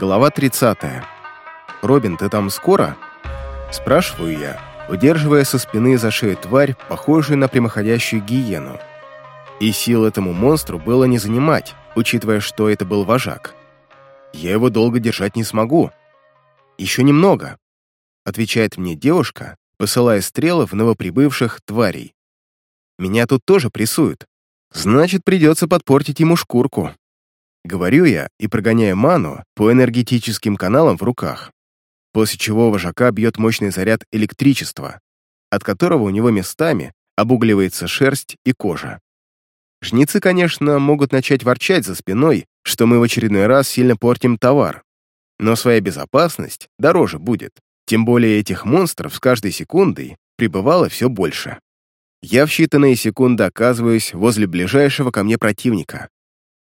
Глава 30. «Робин, ты там скоро?» Спрашиваю я, удерживая со спины за шею тварь, похожую на прямоходящую гиену. И сил этому монстру было не занимать, учитывая, что это был вожак. Я его долго держать не смогу. Еще немного, отвечает мне девушка, посылая стрелы в новоприбывших тварей. Меня тут тоже прессуют. Значит, придется подпортить ему шкурку. Говорю я и прогоняю ману по энергетическим каналам в руках, после чего вожака бьет мощный заряд электричества, от которого у него местами обугливается шерсть и кожа. Жнецы, конечно, могут начать ворчать за спиной, что мы в очередной раз сильно портим товар, но своя безопасность дороже будет, тем более этих монстров с каждой секундой прибывало все больше. Я в считанные секунды оказываюсь возле ближайшего ко мне противника.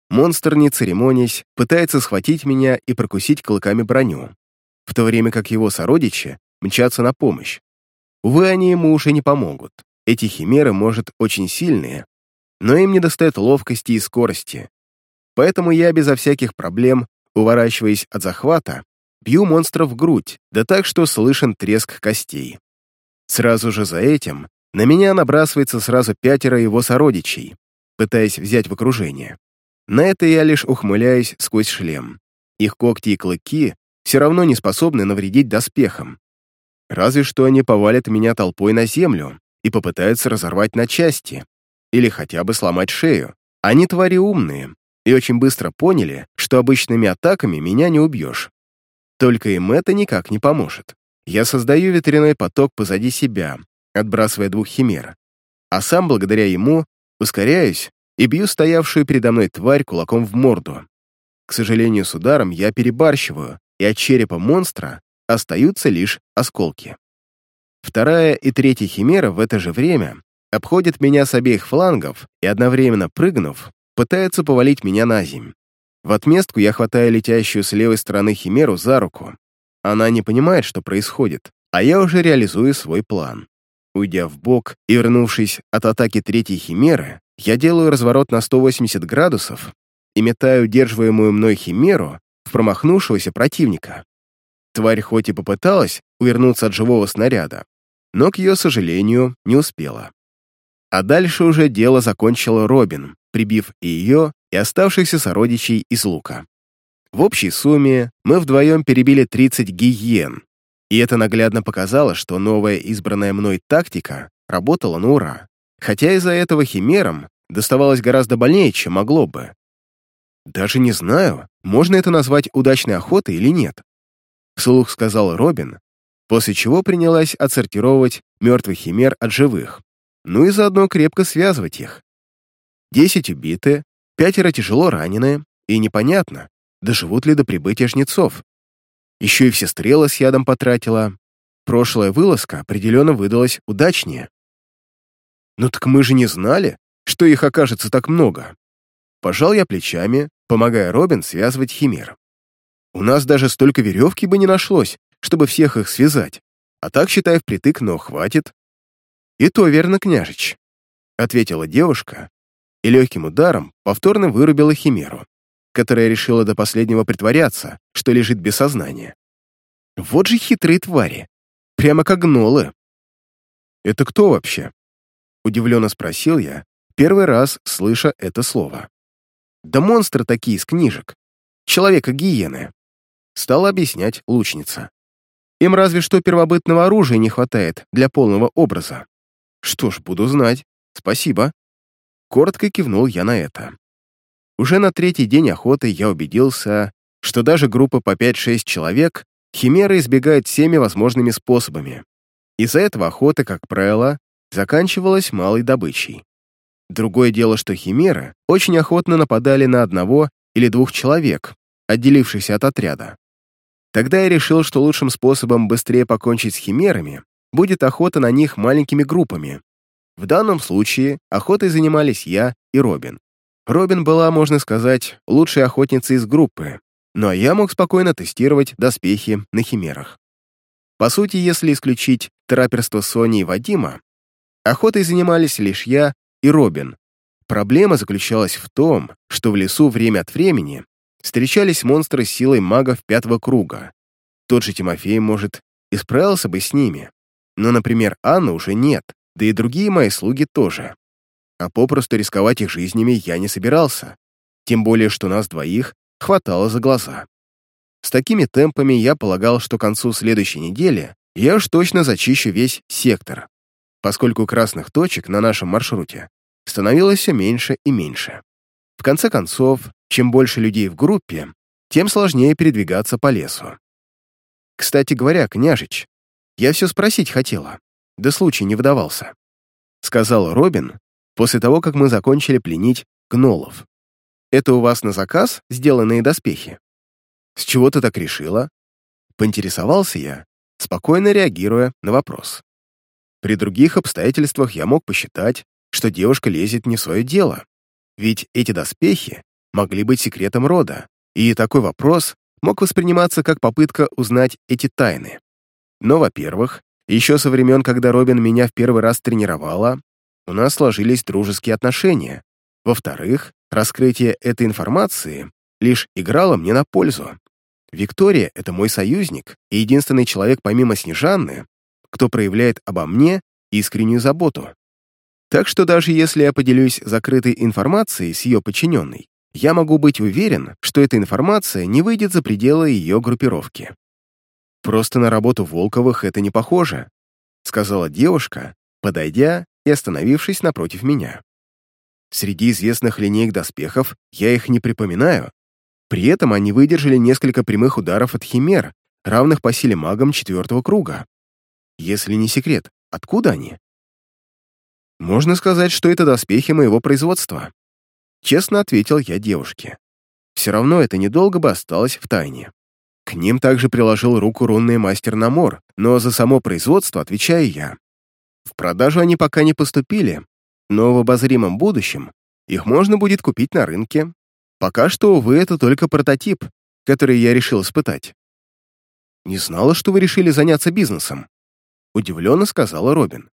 Монстр, не церемонясь, пытается схватить меня и прокусить клыками броню, в то время как его сородичи мчатся на помощь. Увы, они ему уже не помогут. Эти химеры, может, очень сильные, но им не достает ловкости и скорости. Поэтому я безо всяких проблем, уворачиваясь от захвата, бью монстра в грудь, да так, что слышен треск костей. Сразу же за этим на меня набрасывается сразу пятеро его сородичей, пытаясь взять в окружение. На это я лишь ухмыляюсь сквозь шлем. Их когти и клыки все равно не способны навредить доспехам. Разве что они повалят меня толпой на землю и попытаются разорвать на части или хотя бы сломать шею. Они твари умные и очень быстро поняли, что обычными атаками меня не убьешь. Только им это никак не поможет. Я создаю ветряной поток позади себя, отбрасывая двух химер, а сам благодаря ему ускоряюсь и бью стоявшую передо мной тварь кулаком в морду. К сожалению, с ударом я перебарщиваю, и от черепа монстра остаются лишь осколки. Вторая и третья химера в это же время обходят меня с обеих флангов и, одновременно прыгнув, пытаются повалить меня на земь. В отместку я хватаю летящую с левой стороны химеру за руку. Она не понимает, что происходит, а я уже реализую свой план. Уйдя в бок и вернувшись от атаки третьей химеры, я делаю разворот на 180 градусов и метаю удерживаемую мной химеру в промахнувшегося противника. Тварь хоть и попыталась увернуться от живого снаряда, но, к ее сожалению, не успела. А дальше уже дело закончил Робин, прибив и ее, и оставшихся сородичей из лука. В общей сумме мы вдвоем перебили 30 гиен, и это наглядно показало, что новая избранная мной тактика работала на ура хотя из-за этого химерам доставалось гораздо больнее, чем могло бы. Даже не знаю, можно это назвать удачной охотой или нет. Вслух сказал Робин, после чего принялась отсортировать мертвых химер от живых, ну и заодно крепко связывать их. Десять убиты, пятеро тяжело ранены, и непонятно, доживут ли до прибытия жнецов. Еще и все стрелы с ядом потратила. Прошлая вылазка определенно выдалась удачнее. «Ну так мы же не знали, что их окажется так много». Пожал я плечами, помогая Робин связывать химер. «У нас даже столько веревки бы не нашлось, чтобы всех их связать. А так, считай, впритык, но хватит». «И то верно, княжич», — ответила девушка, и легким ударом повторно вырубила химеру, которая решила до последнего притворяться, что лежит без сознания. Вот же хитрые твари, прямо как гнолы. «Это кто вообще?» Удивленно спросил я, первый раз слыша это слово. «Да монстры такие из книжек. Человека-гиены», — стала объяснять лучница. «Им разве что первобытного оружия не хватает для полного образа». «Что ж, буду знать. Спасибо». Коротко кивнул я на это. Уже на третий день охоты я убедился, что даже группа по 5-6 человек химеры избегают всеми возможными способами. Из-за этого охота, как правило, заканчивалась малой добычей. Другое дело, что химеры очень охотно нападали на одного или двух человек, отделившихся от отряда. Тогда я решил, что лучшим способом быстрее покончить с химерами будет охота на них маленькими группами. В данном случае охотой занимались я и Робин. Робин была, можно сказать, лучшей охотницей из группы, но я мог спокойно тестировать доспехи на химерах. По сути, если исключить траперство Сони и Вадима, Охотой занимались лишь я и Робин. Проблема заключалась в том, что в лесу время от времени встречались монстры с силой магов пятого круга. Тот же Тимофей, может, и справился бы с ними. Но, например, Анны уже нет, да и другие мои слуги тоже. А попросту рисковать их жизнями я не собирался, тем более, что нас двоих хватало за глаза. С такими темпами я полагал, что к концу следующей недели я уж точно зачищу весь сектор, поскольку красных точек на нашем маршруте становилось все меньше и меньше. В конце концов, чем больше людей в группе, тем сложнее передвигаться по лесу. Кстати говоря, княжич, я все спросить хотела, да случай не выдавался. Сказал Робин после того, как мы закончили пленить гнолов. Это у вас на заказ сделанные доспехи? С чего ты так решила? Поинтересовался я, спокойно реагируя на вопрос. При других обстоятельствах я мог посчитать, что девушка лезет не в свое дело, ведь эти доспехи могли быть секретом рода, и такой вопрос мог восприниматься как попытка узнать эти тайны. Но, во-первых, еще со времен, когда Робин меня в первый раз тренировала, у нас сложились дружеские отношения. Во-вторых, раскрытие этой информации лишь играло мне на пользу. Виктория — это мой союзник и единственный человек помимо Снежанны, кто проявляет обо мне искреннюю заботу. Так что даже если я поделюсь закрытой информацией с ее подчиненной, я могу быть уверен, что эта информация не выйдет за пределы ее группировки. «Просто на работу Волковых это не похоже», сказала девушка, подойдя и остановившись напротив меня. Среди известных линеек доспехов я их не припоминаю. При этом они выдержали несколько прямых ударов от химер, равных по силе магам четвертого круга. Если не секрет, откуда они? Можно сказать, что это доспехи моего производства. Честно ответил я девушке. Все равно это недолго бы осталось в тайне. К ним также приложил руку рунный мастер Намор, но за само производство отвечаю я. В продажу они пока не поступили, но в обозримом будущем их можно будет купить на рынке. Пока что, увы, это только прототип, который я решил испытать. «Не знала, что вы решили заняться бизнесом», — удивленно сказала Робин.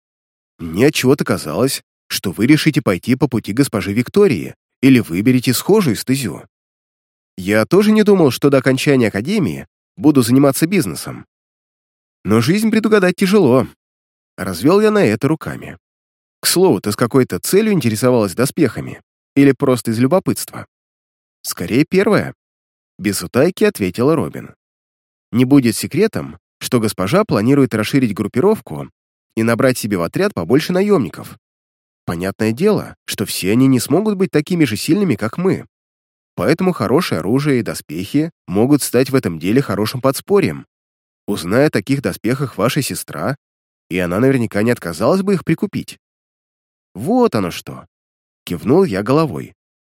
Мне отчего-то казалось, что вы решите пойти по пути госпожи Виктории или выберете схожую стезю. Я тоже не думал, что до окончания академии буду заниматься бизнесом. Но жизнь предугадать тяжело. Развел я на это руками. К слову, ты с какой-то целью интересовалась доспехами? Или просто из любопытства? Скорее, первое. Без утайки ответила Робин. Не будет секретом, что госпожа планирует расширить группировку и набрать себе в отряд побольше наемников. Понятное дело, что все они не смогут быть такими же сильными, как мы. Поэтому хорошее оружие и доспехи могут стать в этом деле хорошим подспорьем. Узная о таких доспехах ваша сестра, и она наверняка не отказалась бы их прикупить. Вот оно что. Кивнул я головой.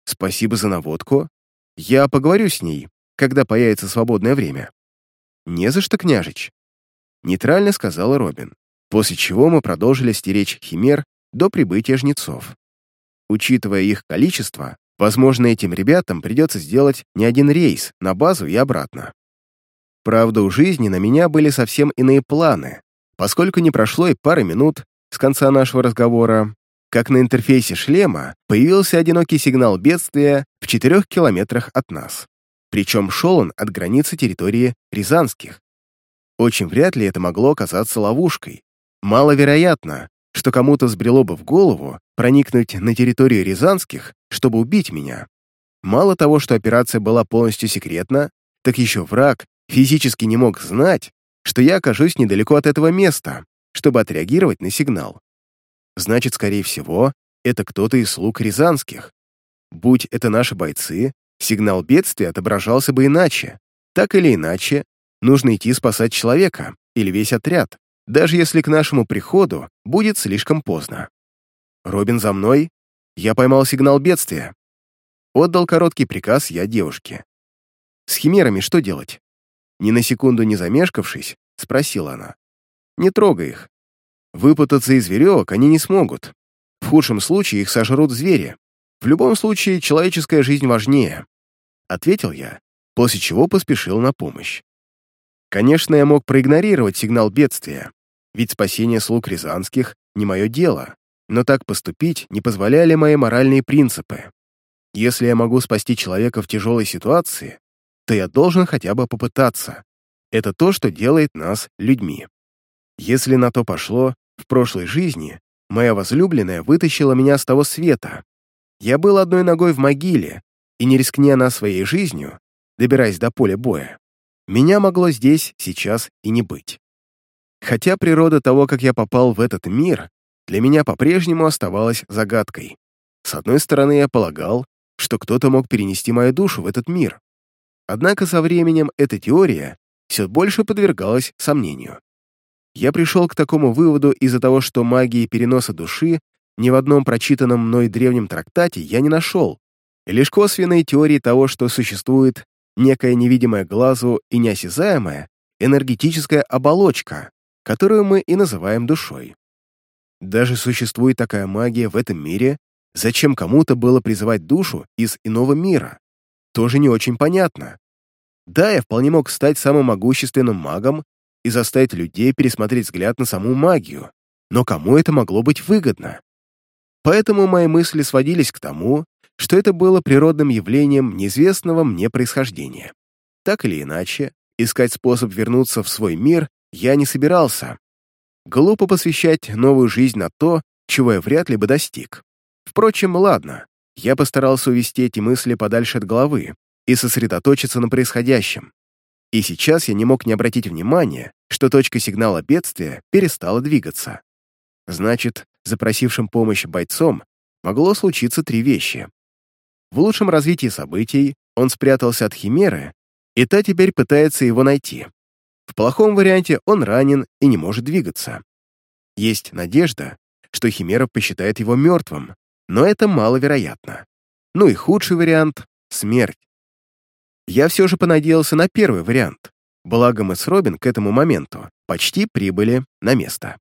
Спасибо за наводку. Я поговорю с ней, когда появится свободное время. Не за что, княжич. Нейтрально сказала Робин после чего мы продолжили стеречь химер до прибытия жнецов. Учитывая их количество, возможно, этим ребятам придется сделать не один рейс на базу и обратно. Правда, у жизни на меня были совсем иные планы, поскольку не прошло и пары минут с конца нашего разговора, как на интерфейсе шлема появился одинокий сигнал бедствия в четырех километрах от нас. Причем шел он от границы территории Рязанских. Очень вряд ли это могло оказаться ловушкой, Маловероятно, что кому-то взбрело бы в голову проникнуть на территорию Рязанских, чтобы убить меня. Мало того, что операция была полностью секретна, так еще враг физически не мог знать, что я окажусь недалеко от этого места, чтобы отреагировать на сигнал. Значит, скорее всего, это кто-то из слуг Рязанских. Будь это наши бойцы, сигнал бедствия отображался бы иначе. Так или иначе, нужно идти спасать человека или весь отряд даже если к нашему приходу будет слишком поздно. «Робин за мной!» Я поймал сигнал бедствия. Отдал короткий приказ я девушке. «С химерами что делать?» Ни на секунду не замешкавшись, спросила она. «Не трогай их. Выпутаться из веревок они не смогут. В худшем случае их сожрут звери. В любом случае, человеческая жизнь важнее», — ответил я, после чего поспешил на помощь. Конечно, я мог проигнорировать сигнал бедствия, ведь спасение слуг рязанских — не мое дело, но так поступить не позволяли мои моральные принципы. Если я могу спасти человека в тяжелой ситуации, то я должен хотя бы попытаться. Это то, что делает нас людьми. Если на то пошло, в прошлой жизни моя возлюбленная вытащила меня с того света. Я был одной ногой в могиле, и не рискни она своей жизнью, добираясь до поля боя, меня могло здесь сейчас и не быть. Хотя природа того, как я попал в этот мир, для меня по-прежнему оставалась загадкой. С одной стороны, я полагал, что кто-то мог перенести мою душу в этот мир. Однако со временем эта теория все больше подвергалась сомнению. Я пришел к такому выводу из-за того, что магии переноса души ни в одном прочитанном мной древнем трактате я не нашел, лишь косвенные теории того, что существует некая невидимая глазу и неосязаемая энергетическая оболочка, которую мы и называем душой. Даже существует такая магия в этом мире, зачем кому-то было призывать душу из иного мира? Тоже не очень понятно. Да, я вполне мог стать самым могущественным магом и заставить людей пересмотреть взгляд на саму магию, но кому это могло быть выгодно? Поэтому мои мысли сводились к тому, что это было природным явлением неизвестного мне происхождения. Так или иначе, искать способ вернуться в свой мир я не собирался. Глупо посвящать новую жизнь на то, чего я вряд ли бы достиг. Впрочем, ладно, я постарался увести эти мысли подальше от головы и сосредоточиться на происходящем. И сейчас я не мог не обратить внимания, что точка сигнала бедствия перестала двигаться. Значит, запросившим помощь бойцом могло случиться три вещи. В лучшем развитии событий он спрятался от Химеры, и та теперь пытается его найти. В плохом варианте он ранен и не может двигаться. Есть надежда, что Химера посчитает его мертвым, но это маловероятно. Ну и худший вариант — смерть. Я все же понадеялся на первый вариант, благо мы с Робин к этому моменту почти прибыли на место.